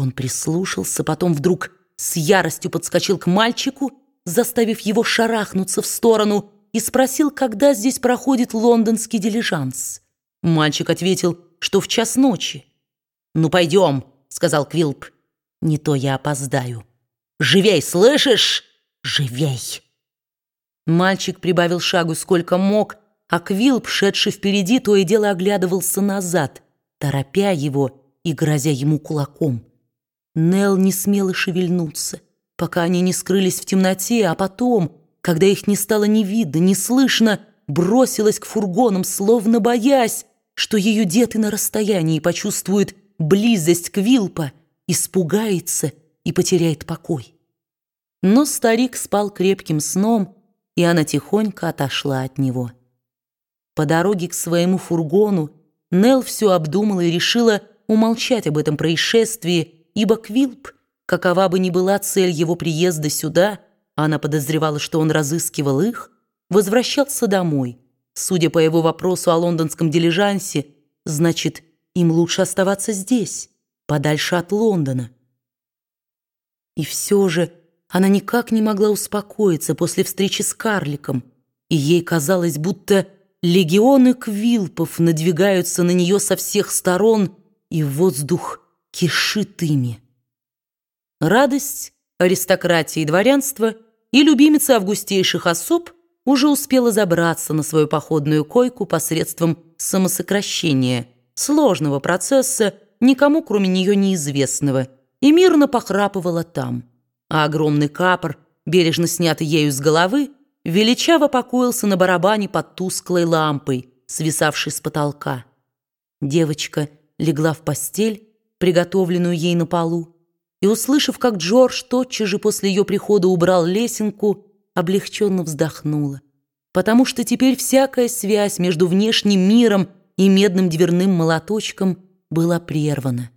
Он прислушался, потом вдруг с яростью подскочил к мальчику, заставив его шарахнуться в сторону, и спросил, когда здесь проходит лондонский дилижанс. Мальчик ответил, что в час ночи. «Ну, пойдем», — сказал Квилп. «Не то я опоздаю». «Живей, слышишь? Живей!» Мальчик прибавил шагу сколько мог, а Квилп, шедший впереди, то и дело оглядывался назад, торопя его и грозя ему кулаком. Нел не смела шевельнуться, пока они не скрылись в темноте, а потом, когда их не стало ни видно, ни слышно, бросилась к фургонам, словно боясь, что ее дед и на расстоянии почувствует близость Квилпа, испугается и потеряет покой. Но старик спал крепким сном, и она тихонько отошла от него. По дороге к своему фургону Нел все обдумала и решила умолчать об этом происшествии, ибо Квилп, какова бы ни была цель его приезда сюда, она подозревала, что он разыскивал их, возвращался домой. Судя по его вопросу о лондонском дилижансе, значит, им лучше оставаться здесь, подальше от Лондона. И все же она никак не могла успокоиться после встречи с карликом, и ей казалось, будто легионы квилпов надвигаются на нее со всех сторон, и воздух кишит ими. Радость аристократии и дворянства и любимица августейших особ уже успела забраться на свою походную койку посредством самосокращения, сложного процесса, никому кроме нее неизвестного, и мирно похрапывала там. А огромный капор, бережно снятый ею с головы, величаво покоился на барабане под тусклой лампой, свисавшей с потолка. Девочка легла в постель, приготовленную ей на полу, и, услышав, как Джордж тотчас же после ее прихода убрал лесенку, облегченно вздохнула, потому что теперь всякая связь между внешним миром и медным дверным молоточком была прервана.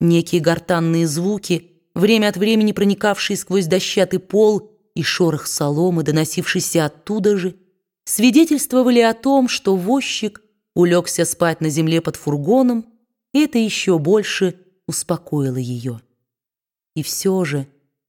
Некие гортанные звуки, время от времени проникавшие сквозь дощатый пол и шорох соломы, доносившийся оттуда же, свидетельствовали о том, что возчик улегся спать на земле под фургоном, это еще больше успокоило ее. И все же,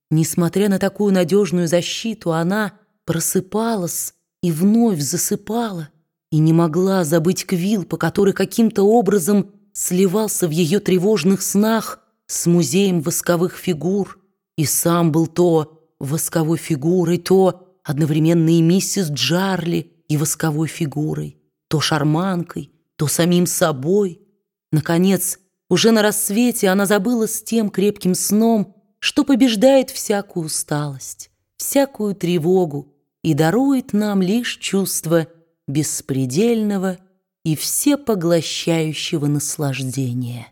несмотря на такую надежную защиту, она просыпалась и вновь засыпала, и не могла забыть Квилл, по который каким-то образом сливался в ее тревожных снах с музеем восковых фигур, и сам был то восковой фигурой, то одновременно и миссис Джарли и восковой фигурой, то шарманкой, то самим собой — Наконец, уже на рассвете она забыла с тем крепким сном, что побеждает всякую усталость, всякую тревогу и дарует нам лишь чувство беспредельного и всепоглощающего наслаждения.